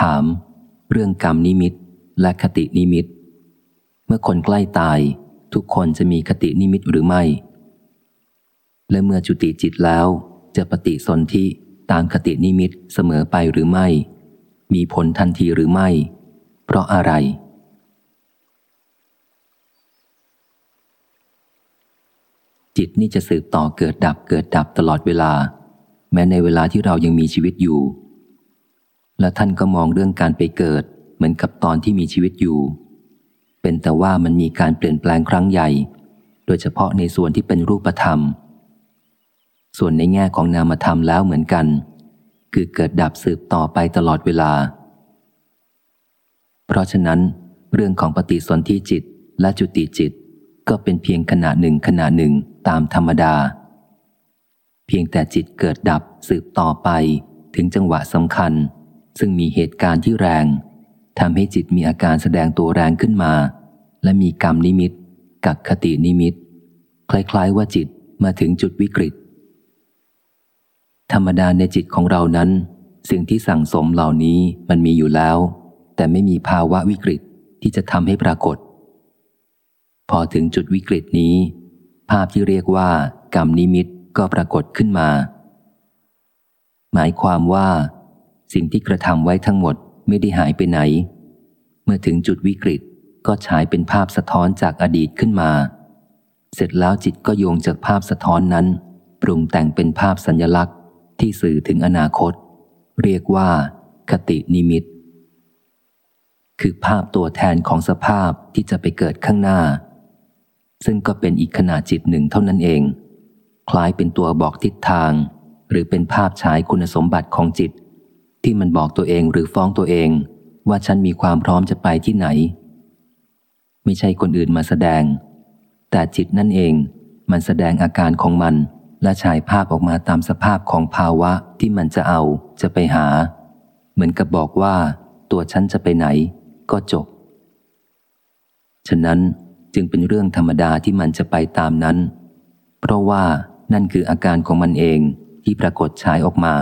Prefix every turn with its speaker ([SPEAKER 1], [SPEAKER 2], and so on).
[SPEAKER 1] ถาม เรื่องกรรมนิมิตและคตินิมิต เมื่อคนใกล้ตาย ทุกคนจะมีคตินิมิตหรือไม่ และเมื่อจุติจิตแล้ว จะปฏิสนธิตามคตินิมิตเสมอไปหรือไม่ มีผลทันทีหรือไม่ เพราะอะไร จิตนี่จะสืบต่อเกิดดับเกิดดับตลอดเวลา แม้ในเวลาที่เรายังมีชีวิตอยู่ และท่านก็มองเรื่องการไปเกิด เหมือนกับตอนที่มีชีวิตอยู่ เป็นแต่ว่ามันมีการเปลี่ยนแปลงครั้งใหญ่ โดยเฉพาะในส่วนที่เป็นรูปธรรม ส่วนในแง่ของนามธรรมแล้วเหมือนกัน คือเกิดดับสืบต่อไปตลอดเวลา เพราะฉะนั้น เรื่องของปฏิสนธิจิตและจุติจิต ก็เป็นเพียงขณะหนึ่งขณะหนึ่งตามธรรมดา เพียงแต่จิตเกิดดับสืบต่อไปถึงจังหวะสำคัญ ซึ่งมีเหตุการณ์ที่แรงทำให้จิตมีอาการแสดงตัวแรงขึ้นมา และมีกรรมนิมิต กักคตินิมิต คล้ายๆว่าจิตมาถึงจุดวิกฤต ธรรมดาในจิตของเรานั้น สิ่งที่สั่งสมเหล่านี้มันมีอยู่แล้ว แต่ไม่มีภาวะวิกฤตที่จะทำให้ปรากฏ พอถึงจุดวิกฤตนี้ ภาพที่เรียกว่ากรรมนิมิตก็ปรากฏขึ้นมา หมายความว่า สิ่งที่กระทำไว้ทั้งหมดไม่ได้หายไปไหน เมื่อถึงจุดวิกฤตก็ฉายเป็นภาพสะท้อนจากอดีตขึ้นมา เสร็จแล้วจิตก็โยงจากภาพสะท้อนนั้น ปรุงแต่งเป็นภาพสัญญลักษณ์ ที่สื่อถึงอนาคต เรียกว่า คตินิมิต คือภาพตัวแทนของสภาพที่จะไปเกิดข้างหน้า ซึ่งก็เป็นอีกขนาดจิตหนึ่งเท่านั้นเอง คล้ายเป็นตัวบอกทิศทาง หรือเป็นภาพฉายคุณสมบัติของจิต ที่มันบอกตัวเองหรือฟ้องตัวเอง ว่าฉันมีความพร้อมจะไปที่ไหน ไม่ใช่คนอื่นมาแสดง แต่จิตนั่นเองมันแสดงอาการของมันและฉายภาพออกมาตามสภาพของภาวะที่มันจะเอาจะไปหา เหมือนกับบอกว่า ตัวฉันจะไปไหน ก็จบ ฉะนั้นจึงเป็นเรื่องธรรมดาที่มันจะไปตามนั้น เพราะว่านั่นคืออาการของมันเองที่ปรากฏฉายออกมา